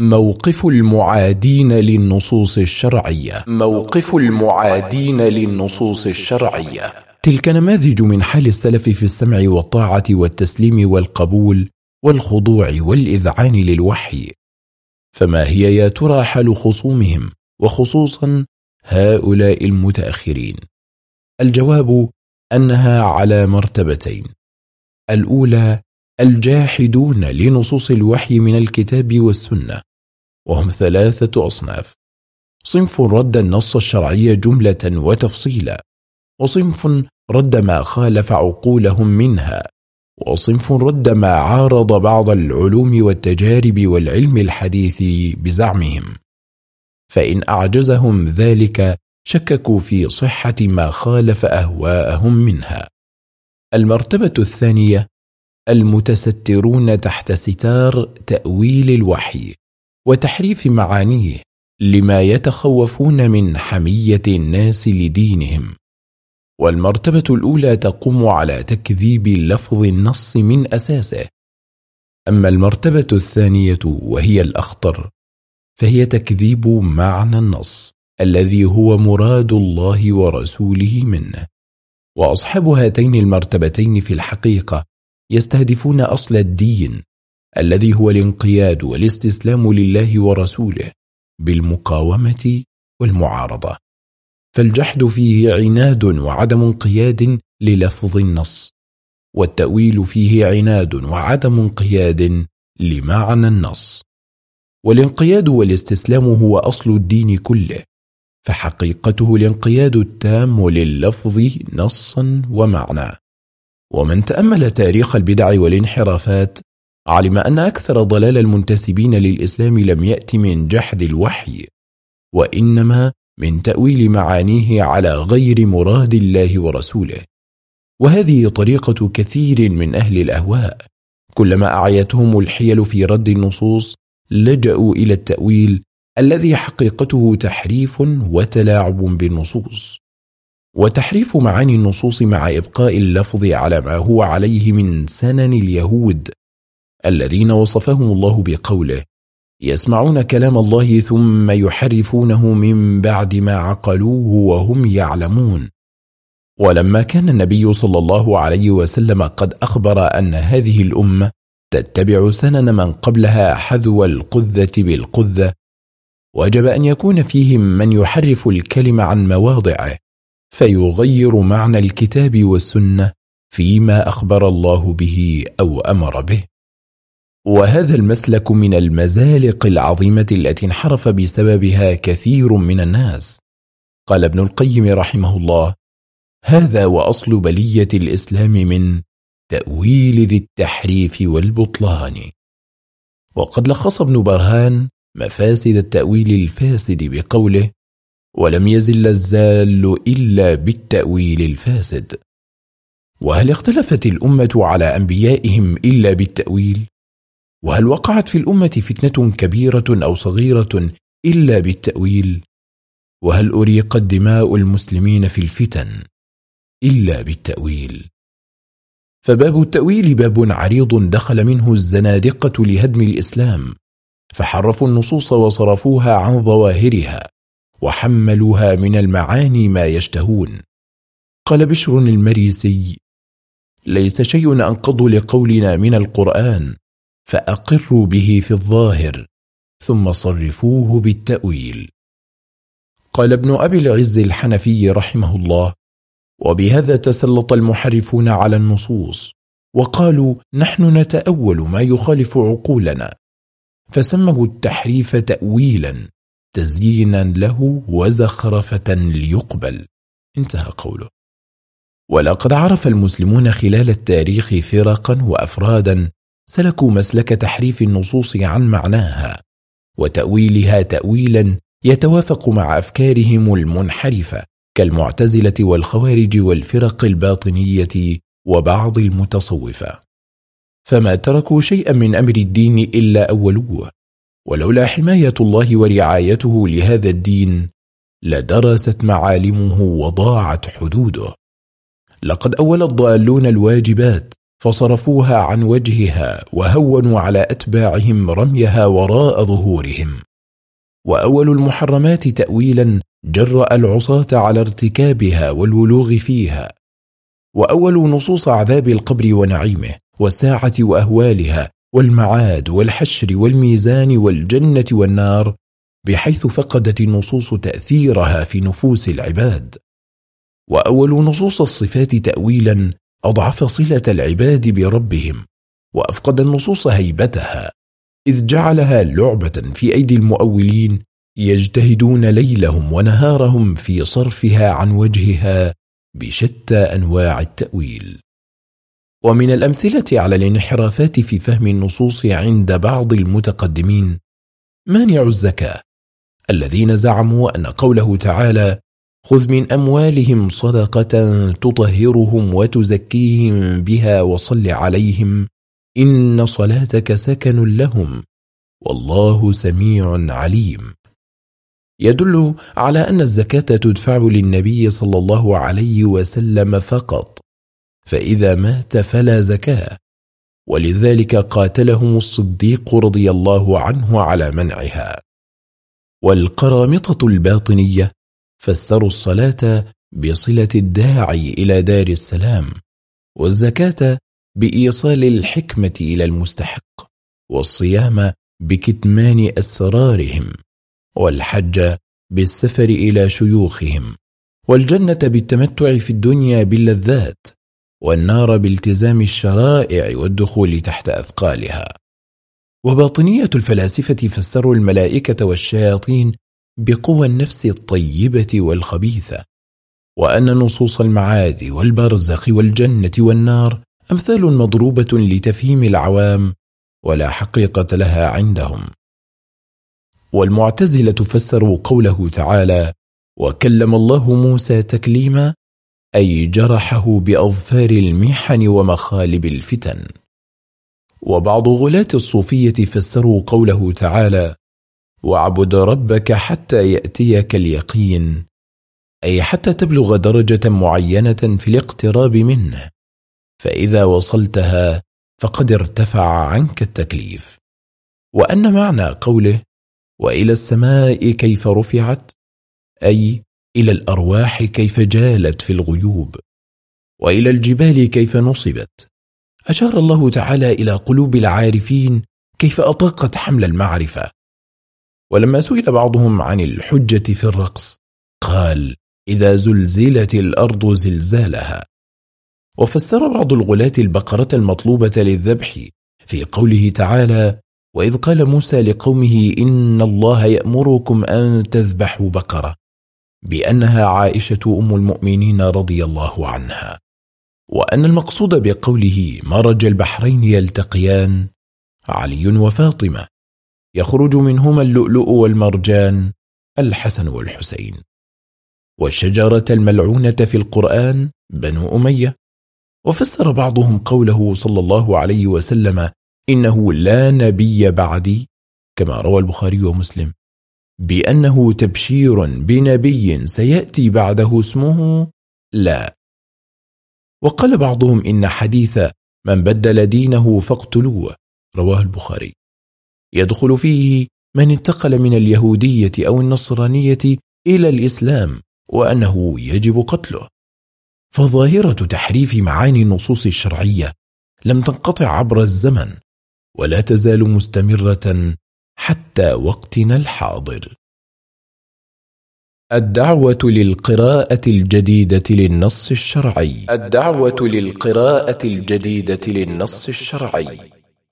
موقف المعادين للنصوص الشرعية. موقف المعادين للنصوص الشرعية. تلك نماذج من حال السلف في السمع والطاعة والتسليم والقبول والخضوع والإذعان للوحي. فما هي يا ترى حال خصومهم؟ وخصوصا هؤلاء المتأخرين. الجواب أنها على مرتبتين. الأولى الجاحدون لنصوص الوحي من الكتاب والسنة وهم ثلاثة أصناف. صنف رد النص الشرعي جملة وتفصيلا وصنف رد ما خالف عقولهم منها وصنف رد ما عارض بعض العلوم والتجارب والعلم الحديث بزعمهم. فإن أعجزهم ذلك شككوا في صحة ما خالف أهواءهم منها. المرتبة الثانية المتسترون تحت ستار تأويل الوحي وتحريف معانيه لما يتخوفون من حمية الناس لدينهم. والمرتبة الأولى تقوم على تكذيب لفظ النص من أساسه. أما المرتبة الثانية وهي الأخطر فهي تكذيب معنى النص الذي هو مراد الله ورسوله منه. وأصحاب هاتين المرتبتين في الحقيقة يستهدفون أصل الدين الذي هو الانقياد والاستسلام لله ورسوله بالمقاومة والمعارضة. فالجحد فيه عناد وعدم انقياد للفظ النص والتأويل فيه عناد وعدم انقياد لمعنى النص. والانقياد والاستسلام هو أصل الدين كله فحقيقته الانقياد التام لللفظ نصا ومعنى. ومن تأمل تاريخ البدع والانحرافات علم أن أكثر ضلال المنتسبين للإسلام لم يأتي من جحد الوحي وإنما من تأويل معانيه على غير مراد الله ورسوله. وهذه طريقة كثير من أهل الأهواء كلما أعيتهم الحيل في رد النصوص لجأوا إلى التأويل الذي حقيقته تحريف وتلاعب بالنصوص. وتحريف معاني النصوص مع إبقاء اللفظ على ما هو عليه من سنن اليهود الذين وصفهم الله بقوله يسمعون كلام الله ثم يحرفونه من بعد ما عقلوه وهم يعلمون. ولما كان النبي صلى الله عليه وسلم قد أخبر أن هذه الأمة تتبع سنن من قبلها حذو القذة بالقذة وجب أن يكون فيهم من يحرف الكلم عن مواضعه. فيغير معنى الكتاب والسنة فيما أخبر الله به أو أمر به. وهذا المسلك من المزالق العظيمة التي انحرف بسببها كثير من الناس. قال ابن القيم رحمه الله هذا وأصل بلية الإسلام من تأويل ذي التحريف والبطلان. وقد لخص ابن برهان مفاسد التأويل الفاسد بقوله ولم يزل الزال إلا بالتأويل الفاسد وهل اختلفت الأمة على أنبيائهم إلا بالتأويل؟ وهل وقعت في الأمة فتنة كبيرة أو صغيرة إلا بالتأويل؟ وهل أريقت دماء المسلمين في الفتن إلا بالتأويل؟ فباب التأويل باب عريض دخل منه الزنادقة لهدم الإسلام فحرفوا النصوص وصرفوها عن ظواهرها وحملوها من المعاني ما يشتهون. قال بشر المريسي ليس شيء أنقض لقولنا من القرآن فأقروا به في الظاهر ثم صرفوه بالتأويل. قال ابن أبي العز الحنفي رحمه الله وبهذا تسلط المحرفون على النصوص وقالوا نحن نتأول ما يخالف عقولنا فسموا التحريف تأويلا. تزيينا له وزخرفة ليقبل. انتهى قوله. ولقد عرف المسلمون خلال التاريخ فرقا وأفرادا سلكوا مسلك تحريف النصوص عن معناها وتأويلها تأويلا يتوافق مع أفكارهم المنحرفة كالمعتزلة والخوارج والفرق الباطنية وبعض المتصوفة. فما تركوا شيئا من أمر الدين إلا أولوه. ولولا حماية الله ورعايته لهذا الدين لدرست معالمه وضاعت حدوده. لقد أول الضالون الواجبات فصرفوها عن وجهها وهونوا على أتباعهم رميها وراء ظهورهم. وأول المحرمات تأويلا جرأ العصاة على ارتكابها والولوغ فيها. وأول نصوص عذاب القبر ونعيمه والساعة وأهوالها والمعاد والحشر والميزان والجنة والنار بحيث فقدت النصوص تأثيرها في نفوس العباد. وأول نصوص الصفات تأويلا أضعف صلة العباد بربهم وأفقد النصوص هيبتها إذ جعلها لعبة في أيدي المؤولين يجتهدون ليلهم ونهارهم في صرفها عن وجهها بشتى أنواع التأويل. ومن الأمثلة على الانحرافات في فهم النصوص عند بعض المتقدمين مانع الزكاة؟ الذين زعموا أن قوله تعالى خذ من أموالهم صدقة تطهرهم وتزكيهم بها وصل عليهم إن صلاتك سكن لهم والله سميع عليم. يدل على أن الزكاة تدفع للنبي صلى الله عليه وسلم فقط فإذا مات فلا زكاة. ولذلك قاتلهم الصديق رضي الله عنه على منعها. والقرامطة الباطنية فسروا الصلاة بصلة الداعي إلى دار السلام والزكاة بإيصال الحكمة إلى المستحق والصيام بكتمان أسرارهم والحج بالسفر إلى شيوخهم والجنة بالتمتع في الدنيا باللذات والنار بالتزام الشرائع والدخول تحت أثقالها. وباطنية الفلاسفة فسروا الملائكة والشياطين بقوى النفس الطيبة والخبيثة وأن نصوص المعاد والبرزخ والجنة والنار أمثال مضروبة لتفهيم العوام ولا حقيقة لها عندهم. والمعتزلة فسروا قوله تعالى وكلم الله موسى تكليما أي جرحه بأظفار المحن ومخالب الفتن. وبعض غلاة الصوفية فسروا قوله تعالى واعبد ربك حتى يأتيك اليقين أي حتى تبلغ درجة معينة في الاقتراب منه. فإذا وصلتها فقد ارتفع عنك التكليف. وأن معنى قوله وإلى السماء كيف رفعت أي إلى الأرواح كيف جالت في الغيوب وإلى الجبال كيف نصبت. أشار الله تعالى إلى قلوب العارفين كيف أطاقت حمل المعرفة. ولما سئل بعضهم عن الحجة في الرقص قال إذا زلزلت الأرض زلزالها. وفسر بعض الغلاة البقرة المطلوبة للذبح في قوله تعالى وإذ قال موسى لقومه إن الله يأمركم أن تذبحوا بقرة. بأنها عائشة أم المؤمنين رضي الله عنها وأن المقصود بقوله مرج البحرين يلتقيان علي وفاطمة يخرج منهما اللؤلؤ والمرجان الحسن والحسين. والشجرة الملعونة في القرآن بنو أمية. وفسر بعضهم قوله صلى الله عليه وسلم إنه لا نبي بعدي كما روى البخاري ومسلم. بأنه تبشير بنبي سيأتي بعده اسمه لا. وقال بعضهم إن حديث من بدل دينه فاقتلوه رواه البخاري. يدخل فيه من انتقل من اليهودية أو النصرانية إلى الإسلام وأنه يجب قتله. فظاهرة تحريف معاني النصوص الشرعية لم تنقطع عبر الزمن ولا تزال مستمرة حتى وقتنا الحاضر. الدعوة للقراءة الجديدة للنص الشرعي. الدعوة للقراءة الجديدة للنص الشرعي.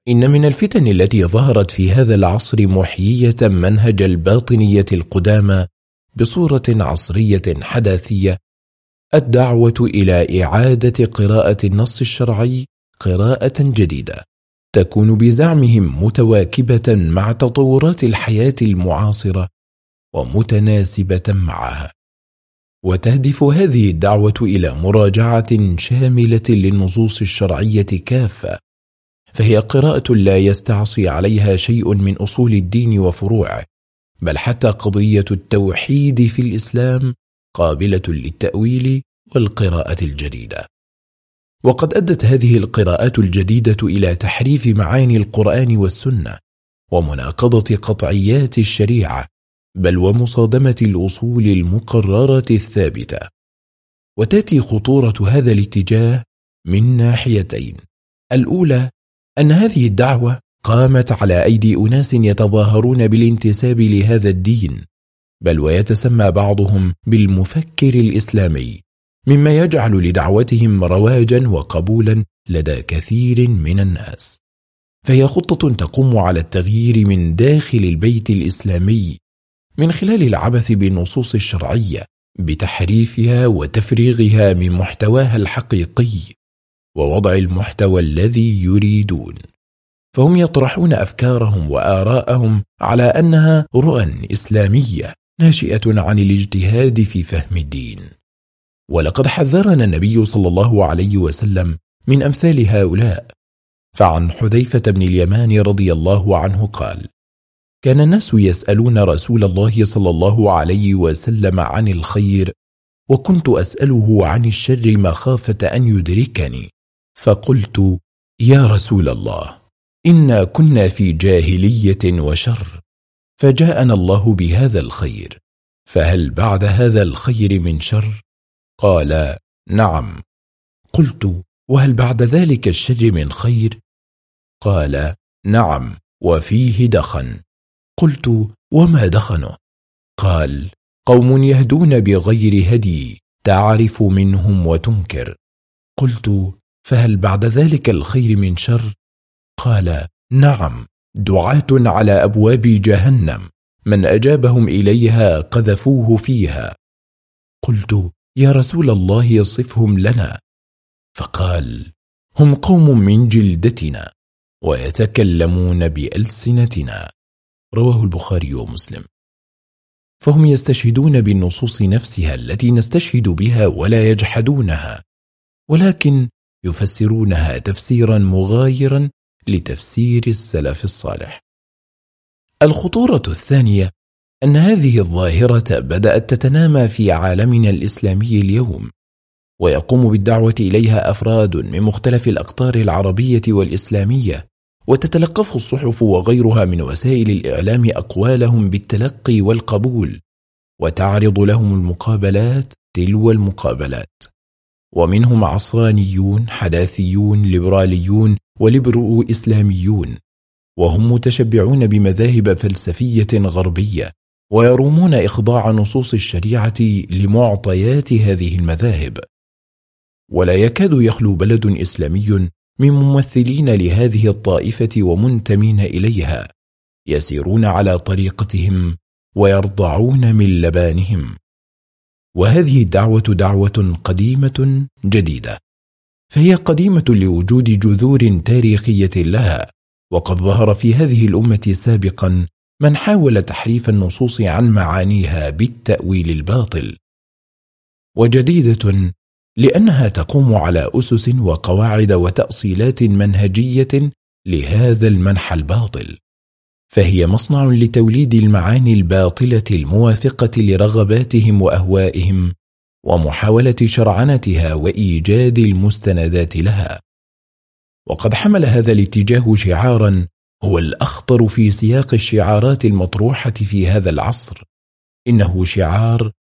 إن من الفتن التي ظهرت في هذا العصر محيية منهج الباطنية القدامى بصورة عصرية حداثية. الدعوة إلى إعادة قراءة النص الشرعي قراءة جديدة. تكون بزعمهم متواكبة مع تطورات الحياة المعاصرة ومتناسبة معها. وتهدف هذه الدعوة إلى مراجعة شاملة للنصوص الشرعية كافة فهي قراءة لا يستعصي عليها شيء من أصول الدين وفروعه بل حتى قضية التوحيد في الإسلام قابلة للتأويل والقراءة الجديدة. وقد أدت هذه القراءات الجديدة إلى تحريف معاني القرآن والسنة ومناقضة قطعيات الشريعة بل ومصادمة الأصول المقررة الثابتة. وتأتي خطورة هذا الاتجاه من ناحيتين. الأولى أن هذه الدعوة قامت على أيدي أناس يتظاهرون بالانتساب لهذا الدين بل ويتسمى بعضهم بالمفكر الإسلامي. مما يجعل لدعوتهم رواجا وقبولا لدى كثير من الناس. فهي خطة تقوم على التغيير من داخل البيت الإسلامي من خلال العبث بالنصوص الشرعية بتحريفها وتفريغها من محتواها الحقيقي ووضع المحتوى الذي يريدون. فهم يطرحون أفكارهم وآراءهم على أنها رؤى إسلامية ناشئة عن الاجتهاد في فهم الدين. ولقد حذرنا النبي صلى الله عليه وسلم من أمثال هؤلاء فعن حذيفة بن اليمان رضي الله عنه قال كان الناس يسألون رسول الله صلى الله عليه وسلم عن الخير وكنت أسأله عن الشر مخافة أن يدركني فقلت يا رسول الله إنا كنا في جاهلية وشر فجاءنا الله بهذا الخير فهل بعد هذا الخير من شر؟ قال نعم قلت وهل بعد ذلك الشر من خير؟ قال نعم وفيه دخن قلت وما دخنه؟ قال قوم يهدون بغير هدي تعرف منهم وتنكر قلت فهل بعد ذلك الخير من شر؟ قال نعم دعاة على أبواب جهنم من أجابهم إليها قذفوه فيها قلت يا رسول الله يصفهم لنا. فقال هم قوم من جلدتنا ويتكلمون بألسنتنا. رواه البخاري ومسلم. فهم يستشهدون بالنصوص نفسها التي نستشهد بها ولا يجحدونها ولكن يفسرونها تفسيرا مغايرا لتفسير السلف الصالح. الخطورة الثانية أن هذه الظاهرة بدأت تتنامى في عالمنا الإسلامي اليوم ويقوم بالدعوة إليها أفراد من مختلف الأقطار العربية والإسلامية وتتلقف الصحف وغيرها من وسائل الإعلام أقوالهم بالتلقي والقبول وتعرض لهم المقابلات تلو المقابلات. ومنهم عصرانيون حداثيون ليبراليون وليبرو إسلاميون وهم متشبعون بمذاهب فلسفية غربية. ويرومون إخضاع نصوص الشريعة لمعطيات هذه المذاهب. ولا يكاد يخلو بلد إسلامي من ممثلين لهذه الطائفة ومنتمين إليها يسيرون على طريقتهم ويرضعون من لبانهم. وهذه الدعوة دعوة قديمة جديدة فهي قديمة لوجود جذور تاريخية لها وقد ظهر في هذه الأمة سابقا من حاول تحريف النصوص عن معانيها بالتأويل الباطل. وجديدة لأنها تقوم على أسس وقواعد وتأصيلات منهجية لهذا المنحى الباطل. فهي مصنع لتوليد المعاني الباطلة الموافقة لرغباتهم وأهوائهم ومحاولة شرعنتها وإيجاد المستندات لها. وقد حمل هذا الاتجاه شعارا هو الأخطر في سياق الشعارات المطروحة في هذا العصر. إنه شعار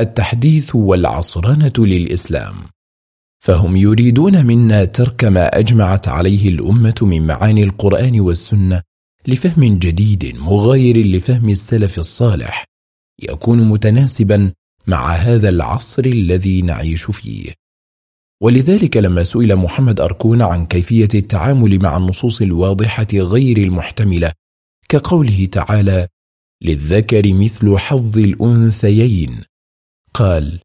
التحديث والعصرنة للإسلام. فهم يريدون منا ترك ما أجمعت عليه الأمة من معاني القرآن والسنة لفهم جديد مغاير لفهم السلف الصالح يكون متناسبا مع هذا العصر الذي نعيش فيه. ولذلك لما سئل محمد أركون عن كيفية التعامل مع النصوص الواضحة غير المحتملة كقوله تعالى للذكر مثل حظ الأنثيين قال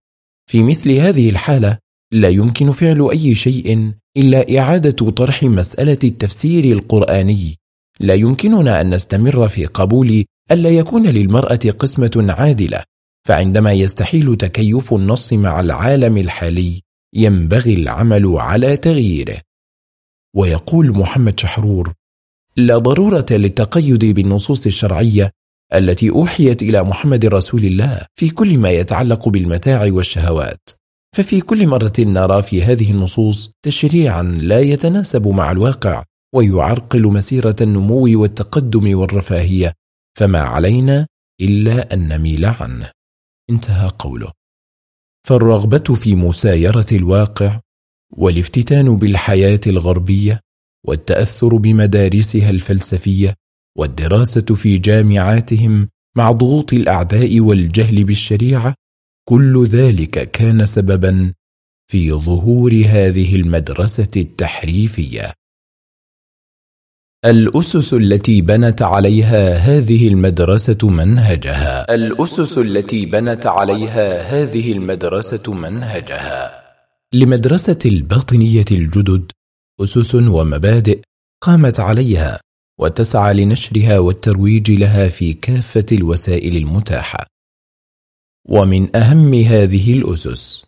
في مثل هذه الحالة لا يمكن فعل أي شيء إلا إعادة طرح مسألة التفسير القرآني. لا يمكننا أن نستمر في قبول ألا يكون للمرأة قسمة عادلة فعندما يستحيل تكيف النص مع العالم الحالي ينبغي العمل على تغييره. ويقول محمد شحرور لا ضرورة للتقيد بالنصوص الشرعية التي أوحيت إلى محمد رسول الله في كل ما يتعلق بالمتاع والشهوات. ففي كل مرة نرى في هذه النصوص تشريعا لا يتناسب مع الواقع ويعرقل مسيرة النمو والتقدم والرفاهية فما علينا إلا أن نميل عنه. انتهى قوله. فالرغبة في مسايرة الواقع والافتتان بالحياة الغربية والتأثر بمدارسها الفلسفية والدراسة في جامعاتهم مع ضغوط الأعداء والجهل بالشريعة كل ذلك كان سببا في ظهور هذه المدرسة التحريفية. الأسس التي بنت عليها هذه المدرسة منهجها. الأسس التي بنت عليها هذه المدرسة منهجها. لمدرسة الباطنية الجدد أسس ومبادئ قامت عليها وتسعى لنشرها والترويج لها في كافة الوسائل المتاحة. ومن أهم هذه الأسس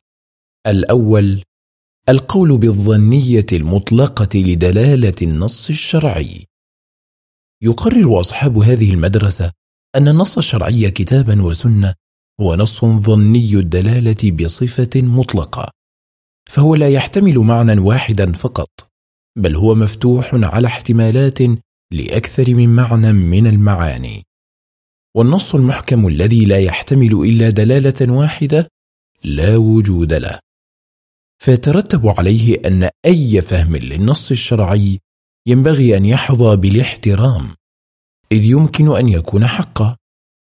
الأول القول بالظنية المطلقة لدلالة النص الشرعي. يقرر أصحاب هذه المدرسة أن النص الشرعي كتابا وسنة هو نص ظني الدلالة بصفة مطلقة فهو لا يحتمل معنى واحدا فقط بل هو مفتوح على احتمالات لأكثر من معنى من المعاني. والنص المحكم الذي لا يحتمل إلا دلالة واحدة لا وجود له. فيترتب عليه أن أي فهم للنص الشرعي ينبغي أن يحظى بالاحترام إذ يمكن أن يكون حقا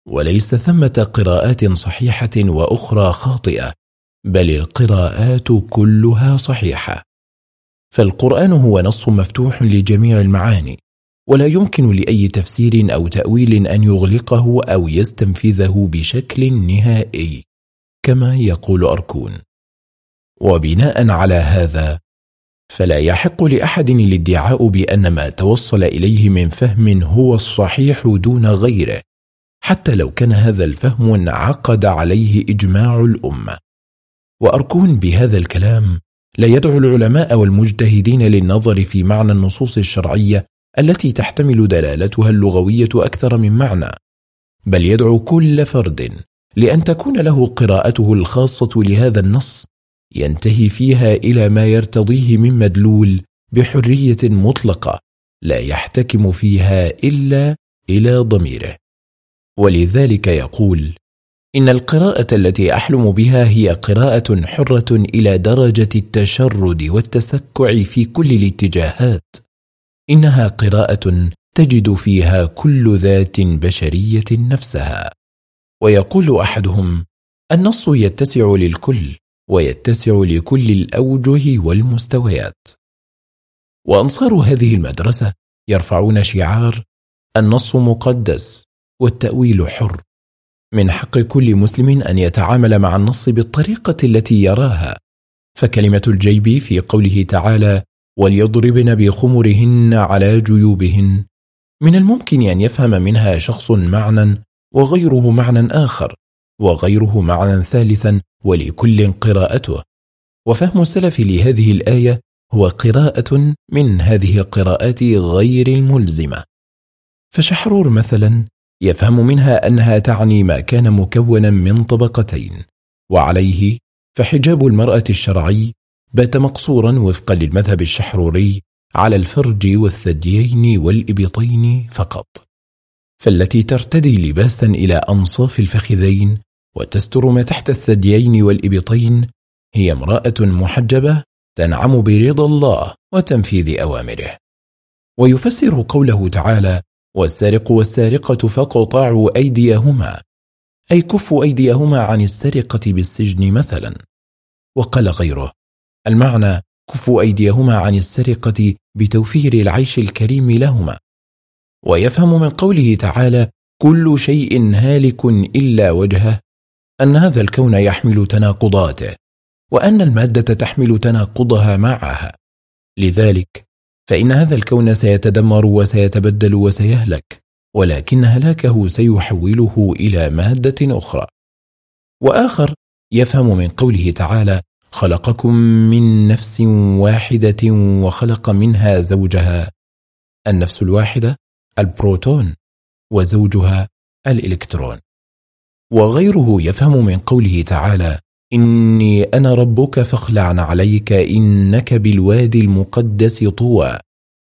وليس ثمة قراءات صحيحة وأخرى خاطئة بل القراءات كلها صحيحة. فالقرآن هو نص مفتوح لجميع المعاني ولا يمكن لأي تفسير أو تأويل أن يغلقه أو يستنفذه بشكل نهائي كما يقول أركون. وبناء على هذا فلا يحق لأحد الادعاء بأن ما توصل إليه من فهم هو الصحيح دون غيره حتى لو كان هذا الفهم انعقد عليه إجماع الأمة. وأركون بهذا الكلام لا يدعو العلماء والمجتهدين للنظر في معنى النصوص الشرعية التي تحتمل دلالتها اللغوية أكثر من معنى بل يدعو كل فرد لأن تكون له قراءته الخاصة لهذا النص ينتهي فيها إلى ما يرتضيه من مدلول بحرية مطلقة لا يحتكم فيها إلا إلى ضميره. ولذلك يقول إن القراءة التي أحلم بها هي قراءة حرة إلى درجة التشرد والتسكع في كل الاتجاهات. إنها قراءة تجد فيها كل ذات بشرية نفسها. ويقول أحدهم النص يتسع للكل ويتسع لكل الأوجه والمستويات. وأنصار هذه المدرسة يرفعون شعار النص مقدس والتأويل حر. من حق كل مسلم أن يتعامل مع النص بالطريقة التي يراها. فكلمة الجيب في قوله تعالى وليضربن بخمرهن على جيوبهن من الممكن أن يفهم منها شخص معنى وغيره معنى آخر وغيره معنى ثالثا ولكل قراءته. وفهم السلف لهذه الآية هو قراءة من هذه القراءات غير الملزمة. فشحرور مثلا يفهم منها أنها تعني ما كان مكونا من طبقتين وعليه فحجاب المرأة الشرعي بات مقصورا وفقا للمذهب الشحروري على الفرج والثديين والإبطين فقط. فالتي ترتدي لباسا إلى أنصاف الفخذين وتستر ما تحت الثديين والإبطين هي امرأة محجبة تنعم برضا الله وتنفيذ أوامره. ويفسر قوله تعالى والسارق والسارقة فاقطعوا أيديهما. أي كفوا أيديهما عن السرقة بالسجن مثلا. وقال غيره المعنى كفوا أيديهما عن السرقة بتوفير العيش الكريم لهما. ويفهم من قوله تعالى كل شيء هالك إلا وجهه. أن هذا الكون يحمل تناقضاته وأن المادة تحمل تناقضها معها. لذلك فإن هذا الكون سيتدمر وسيتبدل وسيهلك ولكن هلاكه سيحوله إلى مادة أخرى. وآخر يفهم من قوله تعالى خلقكم من نفس واحدة وخلق منها زوجها. النفس الواحدة البروتون وزوجها الإلكترون. وغيره يفهم من قوله تعالى إني أنا ربك فاخلع عليك إنك بالوادي المقدس طوى.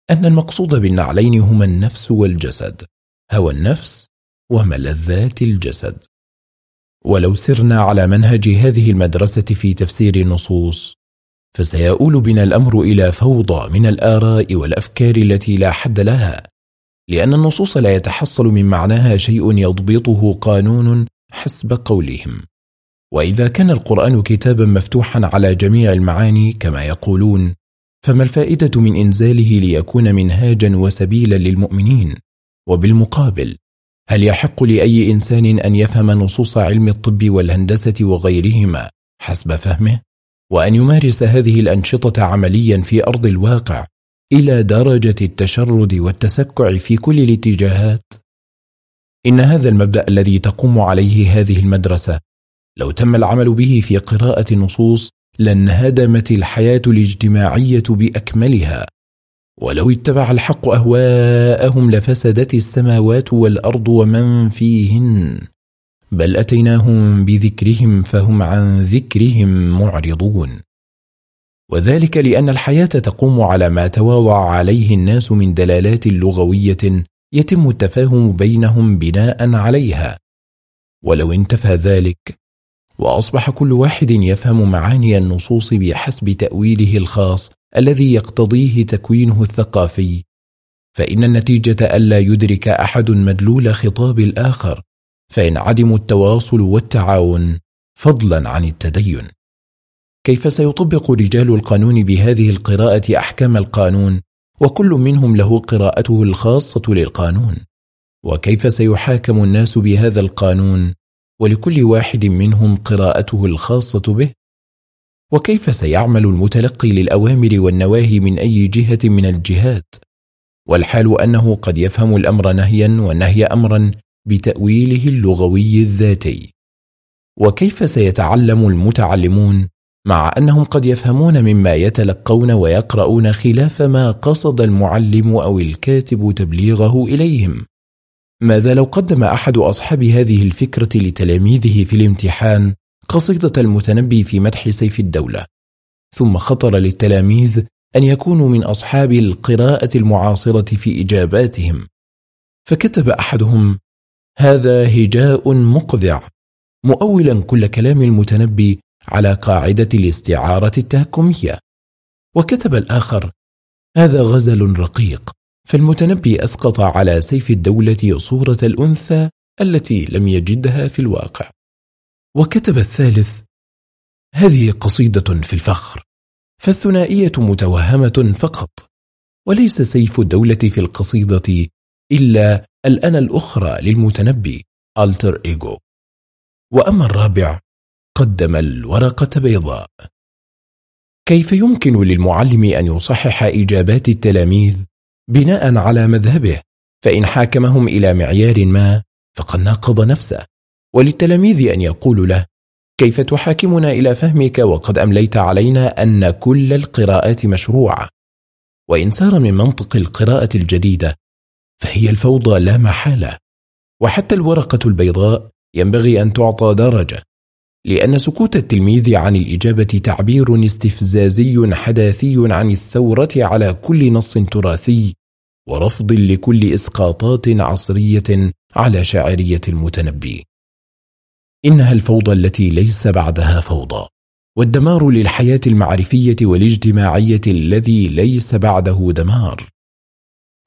أن المقصود بالنعلين هما النفس والجسد هوى النفس وملذات الجسد. ولو سرنا على منهج هذه المدرسة في تفسير النصوص فسيؤول بنا الأمر إلى فوضى من الآراء والأفكار التي لا حد لها لأن النصوص لا يتحصل من معناها شيء يضبطه قانون حسب قولهم. وإذا كان القرآن كتابا مفتوحا على جميع المعاني كما يقولون فما الفائدة من إنزاله ليكون منهاجا وسبيلا للمؤمنين؟ وبالمقابل هل يحق لأي إنسان أن يفهم نصوص علم الطب والهندسة وغيرهما حسب فهمه؟ وأن يمارس هذه الأنشطة عمليا في أرض الواقع إلى درجة التشرد والتسكع في كل الاتجاهات؟ إن هذا المبدأ الذي تقوم عليه هذه المدرسة لو تم العمل به في قراءة النصوص لانهدمت الحياة الاجتماعية بأكملها. ولو اتبع الحق أهواءهم لفسدت السماوات والأرض ومن فيهن. بل أتيناهم بذكرهم فهم عن ذكرهم معرضون. وذلك لأن الحياة تقوم على ما تواضع عليه الناس من دلالات لغوية يتم التفاهم بينهم بناء عليها. ولو انتفى ذلك وأصبح كل واحد يفهم معاني النصوص بحسب تأويله الخاص الذي يقتضيه تكوينه الثقافي فإن النتيجة ألا يدرك أحد مدلول خطاب الآخر فينعدم التواصل والتعاون فضلا عن التدين. كيف سيطبق رجال القانون بهذه القراءة أحكام القانون؟ وكل منهم له قراءته الخاصة للقانون. وكيف سيحاكم الناس بهذا القانون؟ ولكل واحد منهم قراءته الخاصة به؟ وكيف سيعمل المتلقي للأوامر والنواهي من أي جهة من الجهات؟ والحال أنه قد يفهم الأمر نهيا والنهي أمرا بتأويله اللغوي الذاتي. وكيف سيتعلم المتعلمون مع أنهم قد يفهمون مما يتلقون ويقرؤون خلاف ما قصد المعلم أو الكاتب تبليغه إليهم. ماذا لو قدم أحد أصحاب هذه الفكرة لتلاميذه في الامتحان قصيدة المتنبي في مدح سيف الدولة؟ ثم خطر للتلاميذ أن يكونوا من أصحاب القراءة المعاصرة في إجاباتهم. فكتب أحدهم هذا هجاء مقذع. مؤولا كل كلام المتنبي على قاعدة الاستعارة التهكمية. وكتب الآخر هذا غزل رقيق. فالمتنبي أسقط على سيف الدولة صورة الأنثى التي لم يجدها في الواقع. وكتب الثالث هذه قصيدة في الفخر فالثنائية متوهمة فقط وليس سيف الدولة في القصيدة إلا الأنا الأخرى للمتنبي ألتر إيجو. وأما الرابع قدم الورقة بيضاء. كيف يمكن للمعلم أن يصحح إجابات التلاميذ بناء على مذهبه؟ فإن حاكمهم إلى معيار ما فقد ناقض نفسه. وللتلاميذ أن يقولوا له كيف تحاكمنا إلى فهمك وقد أمليت علينا أن كل القراءات مشروعة؟ وإن سار من منطق القراءة الجديدة فهي الفوضى لا محالة. وحتى الورقة البيضاء ينبغي أن تعطى درجة. لأن سكوت التلميذ عن الإجابة تعبير استفزازي حداثي عن الثورة على كل نص تراثي ورفض لكل إسقاطات عصرية على شاعرية المتنبي. إنها الفوضى التي ليس بعدها فوضى. والدمار للحياة المعرفية والاجتماعية الذي ليس بعده دمار.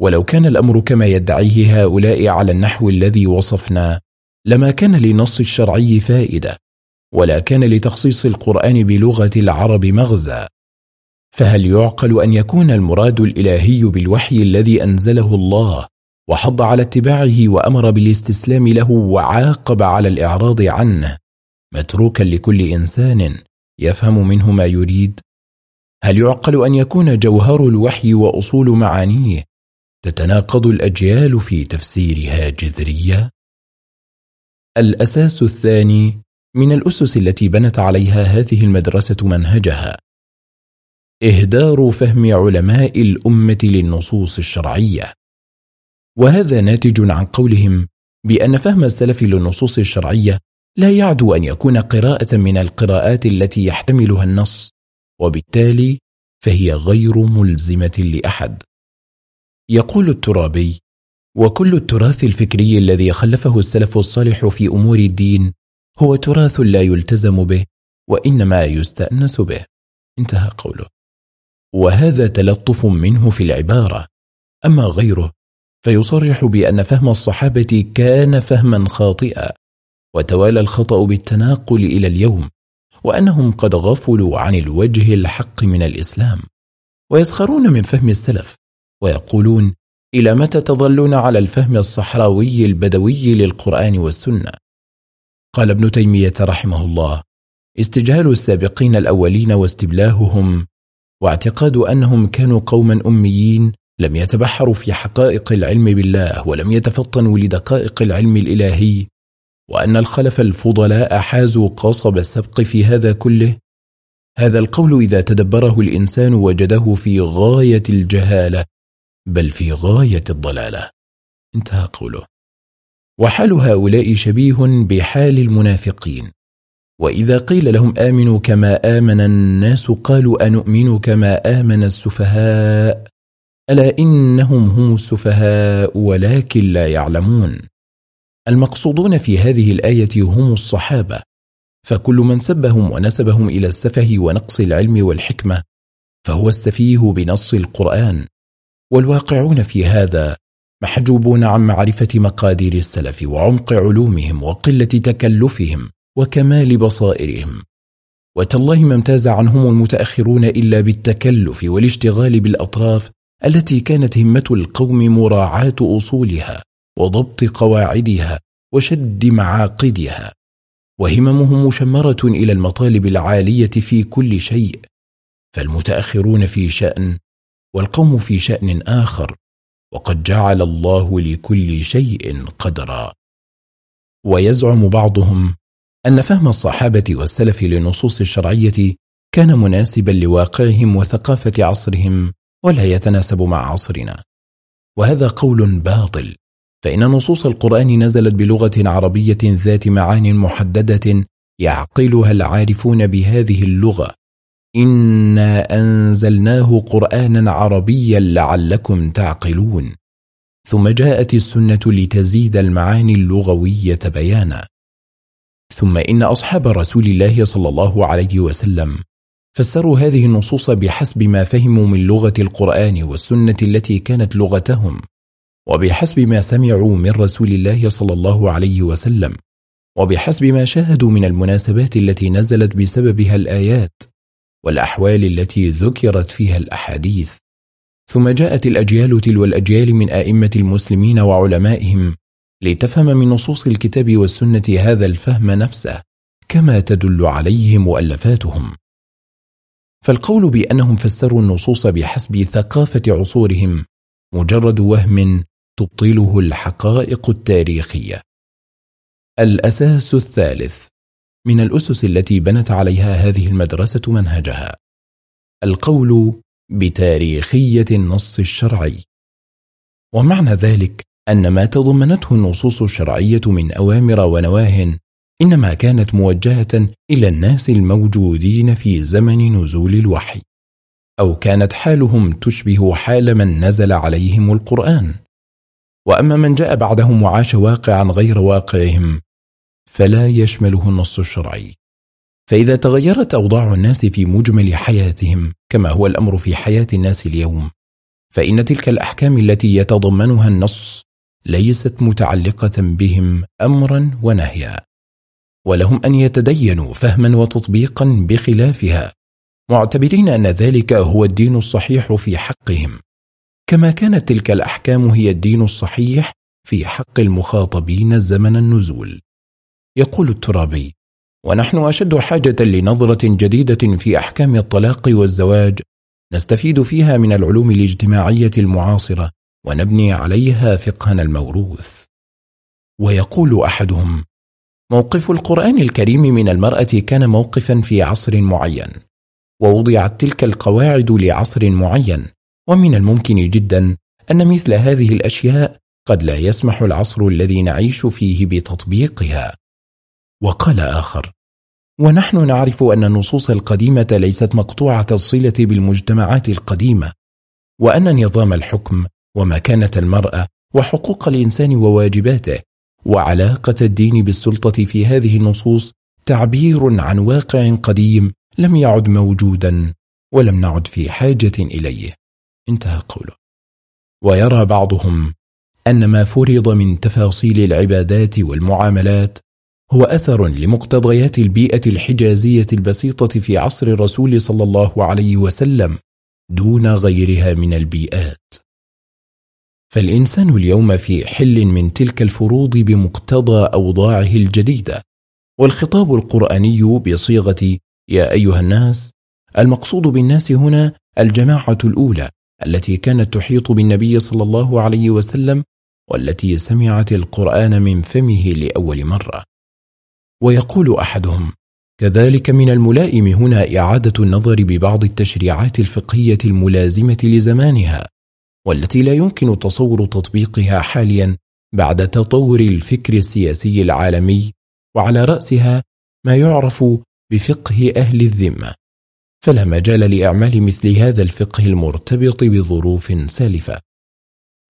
ولو كان الأمر كما يدعيه هؤلاء على النحو الذي وصفنا لما كان لنص الشرعي فائدة. ولا كان لتخصيص القرآن بلغة العرب مغزى فهل يعقل أن يكون المراد الإلهي بالوحي الذي أنزله الله وحض على اتباعه وأمر بالاستسلام له وعاقب على الإعراض عنه متروكا لكل إنسان يفهم منه ما يريد هل يعقل أن يكون جوهر الوحي وأصول معانيه تتناقض الأجيال في تفسيرها جذريا؟ الأساس الثاني من الأسس التي بنت عليها هذه المدرسة منهجها. إهدار فهم علماء الأمة للنصوص الشرعية. وهذا ناتج عن قولهم بأن فهم السلف للنصوص الشرعية لا يعدو أن يكون قراءة من القراءات التي يحتملها النص وبالتالي فهي غير ملزمة لأحد. يقول الترابي وكل التراث الفكري الذي خلفه السلف الصالح في أمور الدين هو تراث لا يلتزم به وإنما يستأنس به. انتهى قوله. وهذا تلطف منه في العبارة. أما غيره فيصرح بأن فهم الصحابة كان فهما خاطئا وتوالى الخطأ بالتناقل إلى اليوم وأنهم قد غفلوا عن الوجه الحق من الإسلام. ويسخرون من فهم السلف ويقولون إلى متى تظلون على الفهم الصحراوي البدوي للقرآن والسنة؟ قال ابن تيمية رحمه الله استجهال السابقين الأولين واستبلاههم واعتقاد أنهم كانوا قوما أميين لم يتبحروا في حقائق العلم بالله ولم يتفطنوا لدقائق العلم الإلهي وأن الخلف الفضلاء حازوا قصب السبق في هذا كله. هذا القول إذا تدبره الإنسان وجده في غاية الجهالة بل في غاية الضلالة. انتهى قوله. وحال هؤلاء شبيه بحال المنافقين. وإذا قيل لهم آمنوا كما آمن الناس قالوا أنؤمن كما آمن السفهاء. ألا إنهم هم السفهاء ولكن لا يعلمون. المقصودون في هذه الآية هم الصحابة. فكل من سبهم ونسبهم إلى السفه ونقص العلم والحكمة فهو السفيه بنص القرآن. والواقعون في هذا محجوبون عن معرفة مقادير السلف وعمق علومهم وقلة تكلفهم وكمال بصائرهم. وتالله ما امتاز عنهم المتأخرون إلا بالتكلف والاشتغال بالأطراف التي كانت همة القوم مراعاة أصولها وضبط قواعدها وشد معاقدها. وهممهم مشمرة إلى المطالب العالية في كل شيء. فالمتأخرون في شأن والقوم في شأن آخر وقد جعل الله لكل شيء قدرا. ويزعم بعضهم أن فهم الصحابة والسلف للنصوص الشرعية كان مناسبا لواقعهم وثقافة عصرهم ولا يتناسب مع عصرنا. وهذا قول باطل فإن نصوص القرآن نزلت بلغة عربية ذات معان محددة يعقلها العارفون بهذه اللغة إنا أنزلناه قرآنا عربيا لعلكم تعقلون. ثم جاءت السنة لتزيد المعاني اللغوية بيانا. ثم إن أصحاب رسول الله صلى الله عليه وسلم فسروا هذه النصوص بحسب ما فهموا من لغة القرآن والسنة التي كانت لغتهم وبحسب ما سمعوا من رسول الله صلى الله عليه وسلم وبحسب ما شاهدوا من المناسبات التي نزلت بسببها الآيات. والأحوال التي ذكرت فيها الأحاديث. ثم جاءت الأجيال تلو الأجيال من آئمة المسلمين وعلمائهم لتفهم من نصوص الكتاب والسنة هذا الفهم نفسه كما تدل عليه مؤلفاتهم. فالقول بأنهم فسروا النصوص بحسب ثقافة عصورهم مجرد وهم تبطله الحقائق التاريخية. الأساس الثالث من الأسس التي بنت عليها هذه المدرسة منهجها. القول بتاريخية النص الشرعي. ومعنى ذلك أن ما تضمنته النصوص الشرعية من أوامر ونواه إنما كانت موجهة إلى الناس الموجودين في زمن نزول الوحي. أو كانت حالهم تشبه حال من نزل عليهم القرآن. وأما من جاء بعدهم وعاش واقعا غير واقعهم فلا يشمله النص الشرعي. فإذا تغيرت أوضاع الناس في مجمل حياتهم كما هو الأمر في حياة الناس اليوم فإن تلك الأحكام التي يتضمنها النص ليست متعلقة بهم أمرا ونهيا. ولهم أن يتدينوا فهما وتطبيقا بخلافها. معتبرين أن ذلك هو الدين الصحيح في حقهم. كما كانت تلك الأحكام هي الدين الصحيح في حق المخاطبين زمن النزول. يقول الترابي. ونحن أشد حاجة لنظرة جديدة في أحكام الطلاق والزواج نستفيد فيها من العلوم الاجتماعية المعاصرة ونبني عليها فقهنا الموروث. ويقول أحدهم موقف القرآن الكريم من المرأة كان موقفا في عصر معين ووضعت تلك القواعد لعصر معين ومن الممكن جدا أن مثل هذه الأشياء قد لا يسمح العصر الذي نعيش فيه بتطبيقها. وقال آخر. ونحن نعرف أن النصوص القديمة ليست مقطوعة الصلة بالمجتمعات القديمة وأن نظام الحكم ومكانة المرأة وحقوق الإنسان وواجباته وعلاقة الدين بالسلطة في هذه النصوص تعبير عن واقع قديم لم يعد موجودا ولم نعد في حاجة إليه. انتهى قوله. ويرى بعضهم أن ما فرض من تفاصيل العبادات والمعاملات هو أثر لمقتضيات البيئة الحجازية البسيطة في عصر الرسول صلى الله عليه وسلم دون غيرها من البيئات. فالإنسان اليوم في حل من تلك الفروض بمقتضى أوضاعه الجديدة والخطاب القرآني بصيغة يا أيها الناس المقصود بالناس هنا الجماعة الأولى التي كانت تحيط بالنبي صلى الله عليه وسلم والتي سمعت القرآن من فمه لأول مرة. ويقول أحدهم كذلك من الملائم هنا إعادة النظر ببعض التشريعات الفقهية الملازمة لزمانها والتي لا يمكن تصور تطبيقها حاليا بعد تطور الفكر السياسي العالمي وعلى رأسها ما يعرف بفقه أهل الذمة فلا مجال لإعمال مثل هذا الفقه المرتبط بظروف سالفة.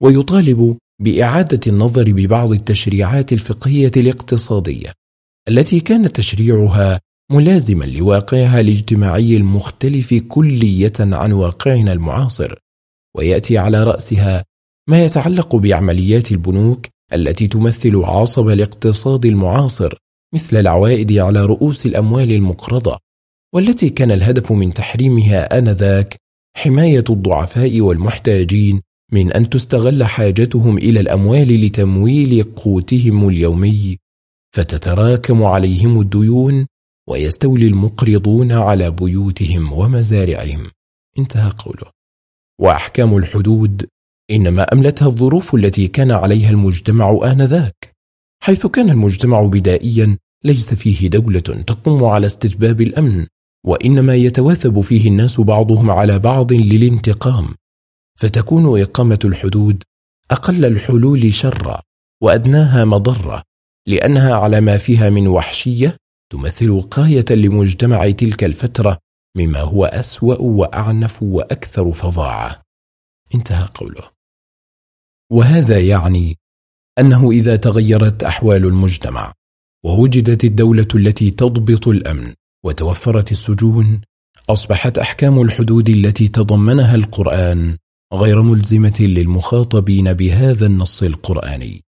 ويطالب بإعادة النظر ببعض التشريعات الفقهية الاقتصادية. التي كان تشريعها ملازما لواقعها الاجتماعي المختلف كلية عن واقعنا المعاصر ويأتي على رأسها ما يتعلق بعمليات البنوك التي تمثل عصب الاقتصاد المعاصر مثل العوائد على رؤوس الأموال المقرضة والتي كان الهدف من تحريمها آنذاك حماية الضعفاء والمحتاجين من أن تستغل حاجتهم إلى الأموال لتمويل قوتهم اليومي. فتتراكم عليهم الديون ويستولي المقرضون على بيوتهم ومزارعهم. انتهى قوله. وأحكام الحدود إنما أملتها الظروف التي كان عليها المجتمع آنذاك حيث كان المجتمع بدائيا ليس فيه دولة تقوم على استجباب الأمن وإنما يتواثب فيه الناس بعضهم على بعض للانتقام. فتكون إقامة الحدود أقل الحلول شرا وأدناها مضرة لأنها على ما فيها من وحشية تمثل وقاية لمجتمع تلك الفترة مما هو أسوأ وأعنف وأكثر فظاعة. انتهى قوله. وهذا يعني أنه إذا تغيرت أحوال المجتمع ووجدت الدولة التي تضبط الأمن وتوفرت السجون أصبحت أحكام الحدود التي تضمنها القرآن غير ملزمة للمخاطبين بهذا النص القرآني.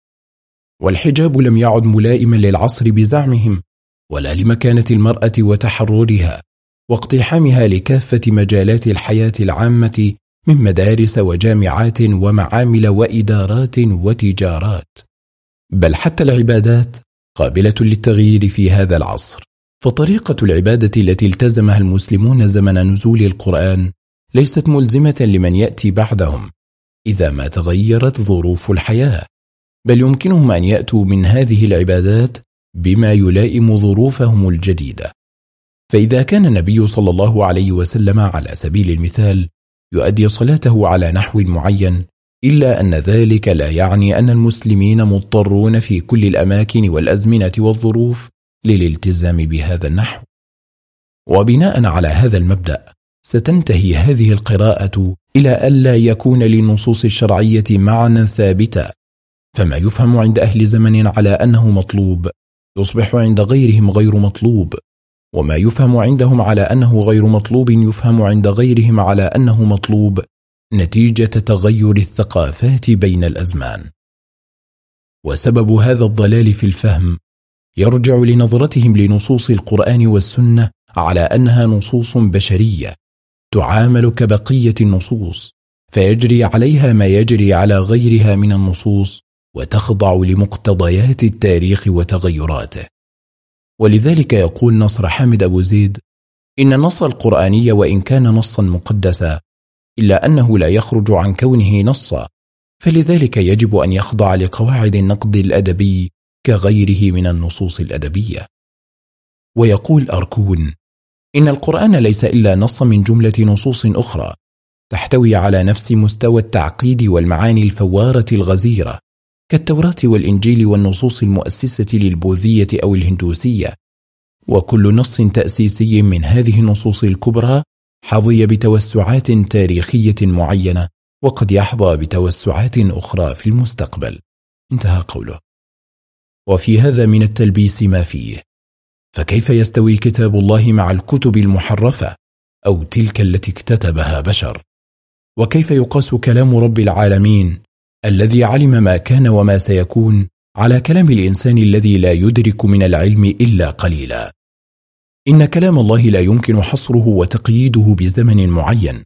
والحجاب لم يعد ملائما للعصر بزعمهم ولا لمكانة المرأة وتحررها واقتحامها لكافة مجالات الحياة العامة من مدارس وجامعات ومعامل وإدارات وتجارات. بل حتى العبادات قابلة للتغيير في هذا العصر. فطريقة العبادة التي التزمها المسلمون زمن نزول القرآن ليست ملزمة لمن يأتي بعدهم إذا ما تغيرت ظروف الحياة. بل يمكنهم أن يأتوا من هذه العبادات بما يلائم ظروفهم الجديدة. فإذا كان النبي صلى الله عليه وسلم على سبيل المثال يؤدي صلاته على نحو معين إلا أن ذلك لا يعني أن المسلمين مضطرون في كل الأماكن والأزمنة والظروف للالتزام بهذا النحو. وبناء على هذا المبدأ ستنتهي هذه القراءة إلى ألا يكون للنصوص الشرعية معنى ثابتا فما يفهم عند أهل زمن على أنه مطلوب يصبح عند غيرهم غير مطلوب. وما يفهم عندهم على أنه غير مطلوب يفهم عند غيرهم على أنه مطلوب. نتيجة تغير الثقافات بين الأزمان. وسبب هذا الضلال في الفهم يرجع لنظرتهم لنصوص القرآن والسنة على أنها نصوص بشرية تعامل كبقية النصوص فيجري عليها ما يجري على غيرها من النصوص. وتخضع لمقتضيات التاريخ وتغيراته. ولذلك يقول نصر حامد أبو زيد إن النص القرآني وإن كان نصا مقدسا إلا أنه لا يخرج عن كونه نصا فلذلك يجب أن يخضع لقواعد النقد الأدبي كغيره من النصوص الأدبية. ويقول أركون إن القرآن ليس إلا نص من جملة نصوص أخرى تحتوي على نفس مستوى التعقيد والمعاني الفوارة الغزيرة كالتوراة والإنجيل والنصوص المؤسسة للبوذية أو الهندوسية. وكل نص تأسيسي من هذه النصوص الكبرى حظي بتوسعات تاريخية معينة وقد يحظى بتوسعات أخرى في المستقبل. انتهى قوله. وفي هذا من التلبيس ما فيه. فكيف يستوي كتاب الله مع الكتب المحرفة؟ أو تلك التي اكتتبها بشر؟ وكيف يقاس كلام رب العالمين؟ الذي علم ما كان وما سيكون على كلام الإنسان الذي لا يدرك من العلم إلا قليلا. إن كلام الله لا يمكن حصره وتقييده بزمن معين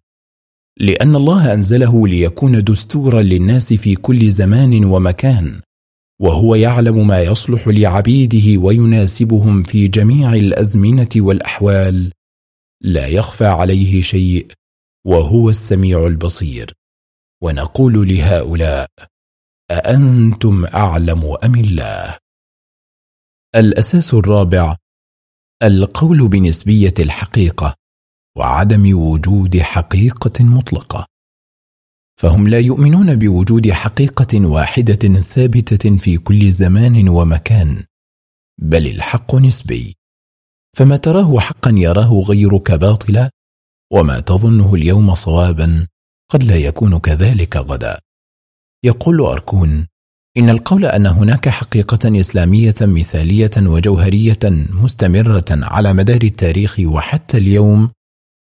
لأن الله أنزله ليكون دستورا للناس في كل زمان ومكان وهو يعلم ما يصلح لعبيده ويناسبهم في جميع الأزمنة والأحوال لا يخفى عليه شيء وهو السميع البصير. ونقول لهؤلاء أأنتم أعلم أم الله؟ الأساس الرابع القول بنسبية الحقيقة وعدم وجود حقيقة مطلقة. فهم لا يؤمنون بوجود حقيقة واحدة ثابتة في كل زمان ومكان بل الحق نسبي. فما تراه حقا يراه غيرك باطلا وما تظنه اليوم صوابا قد لا يكون كذلك غدا. يقول أركون إن القول أن هناك حقيقة إسلامية مثالية وجوهرية مستمرة على مدار التاريخ وحتى اليوم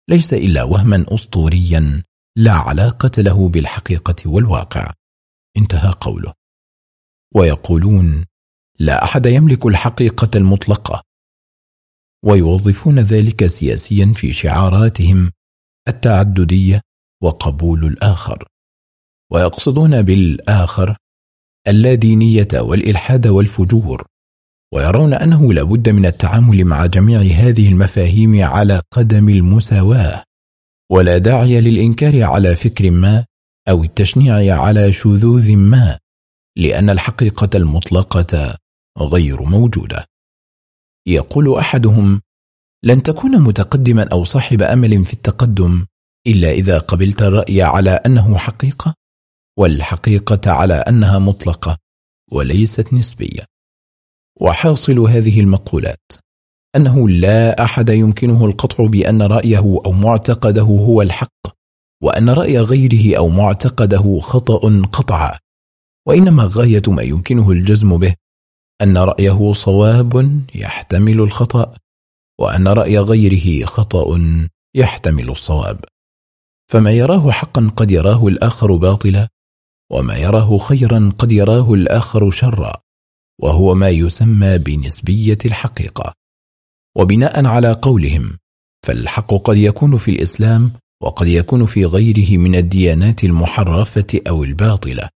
ليس إلا وهما أسطوريا لا علاقة له بالحقيقة والواقع. انتهى قوله. ويقولون لا أحد يملك الحقيقة المطلقة. ويوظفون ذلك سياسيا في شعاراتهم التعددية وقبول الآخر. ويقصدون بالآخر اللادينية والإلحاد والفجور ويرون أنه لابد من التعامل مع جميع هذه المفاهيم على قدم المساواة ولا داعي للإنكار على فكر ما أو التشنيع على شذوذ ما لأن الحقيقة المطلقة غير موجودة. يقول أحدهم لن تكون متقدما أو صاحب أمل في التقدم إلا إذا قبلت الرأي على أنه حقيقة والحقيقة على أنها مطلقة وليست نسبية. وحاصل هذه المقولات أنه لا أحد يمكنه القطع بأن رأيه أو معتقده هو الحق وأن رأي غيره أو معتقده خطأ قطعا. وإنما غاية ما يمكنه الجزم به أن رأيه صواب يحتمل الخطأ وأن رأي غيره خطأ يحتمل الصواب. فما يراه حقا قد يراه الآخر باطلا وما يراه خيرا قد يراه الآخر شرا وهو ما يسمى بنسبية الحقيقة. وبناء على قولهم فالحق قد يكون في الإسلام وقد يكون في غيره من الديانات المحرفة أو الباطلة.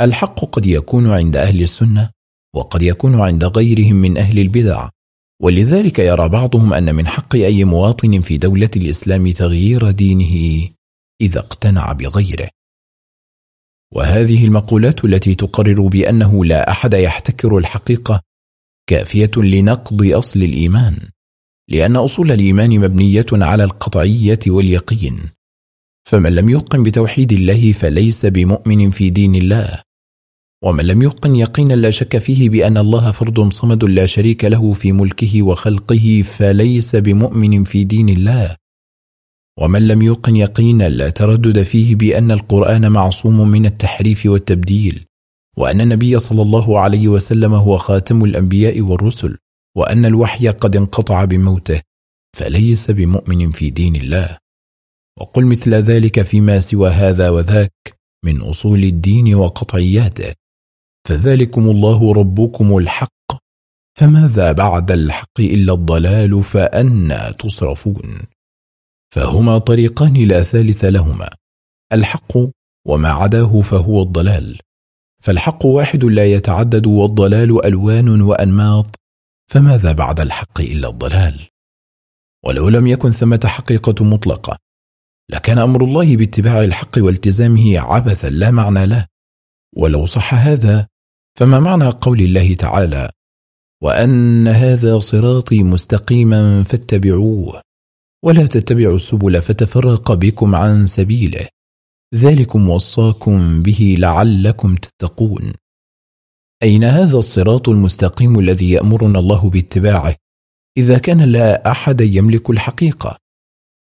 الحق قد يكون عند أهل السنة وقد يكون عند غيرهم من أهل البدع. ولذلك يرى بعضهم أن من حق أي مواطن في دولة الإسلام تغيير دينه إذا اقتنع بغيره. وهذه المقولات التي تقرر بأنه لا أحد يحتكر الحقيقة كافية لنقض أصل الإيمان لأن أصول الإيمان مبنية على القطعية واليقين. فمن لم يقم بتوحيد الله فليس بمؤمن في دين الله. ومن لم يقن يقينا لا شك فيه بأن الله فرد صمد لا شريك له في ملكه وخلقه فليس بمؤمن في دين الله. ومن لم يقن يقينا لا تردد فيه بأن القرآن معصوم من التحريف والتبديل وأن النبي صلى الله عليه وسلم هو خاتم الأنبياء والرسل وأن الوحي قد انقطع بموته فليس بمؤمن في دين الله. وقل مثل ذلك فيما سوى هذا وذاك من أصول الدين وقطعياته. فذلكم الله ربكم الحق. فماذا بعد الحق إلا الضلال فأنا تصرفون؟ فهما طريقان لا ثالث لهما. الحق وما عداه فهو الضلال. فالحق واحد لا يتعدد والضلال ألوان وأنماط. فماذا بعد الحق إلا الضلال؟ ولو لم يكن ثمة حقيقة مطلقة لكان أمر الله باتباع الحق والتزامه عبثا لا معنى له. ولو صح هذا فما معنى قول الله تعالى وأن هذا صراطي مستقيما فاتبعوه ولا تتبعوا السبل فتفرق بكم عن سبيله ذلكم وصاكم به لعلكم تتقون. أين هذا الصراط المستقيم الذي يأمرنا الله باتباعه إذا كان لا أحد يملك الحقيقة؟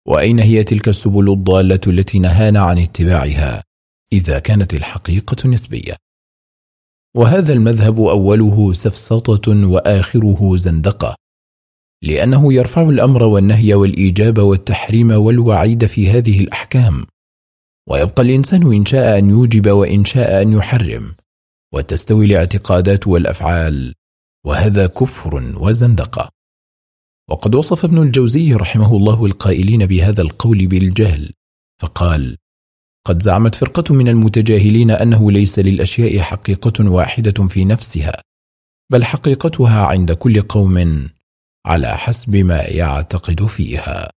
وأين هي تلك السبل الضالة التي نهانا عن اتباعها؟ إذا كانت الحقيقة نسبية. وهذا المذهب أوله سفسطة وآخره زندقة لأنه يرفع الأمر والنهي والإيجاب والتحريم والوعيد في هذه الأحكام. ويبقى الإنسان إن شاء أن يوجب وإن شاء أن يحرم وتستوي الاعتقادات والأفعال وهذا كفر وزندقة. وقد وصف ابن الجوزي رحمه الله القائلين بهذا القول بالجهل فقال قد زعمت فرقة من المتجاهلين أنه ليس للأشياء حقيقة واحدة في نفسها بل حقيقتها عند كل قوم على حسب ما يعتقد فيها.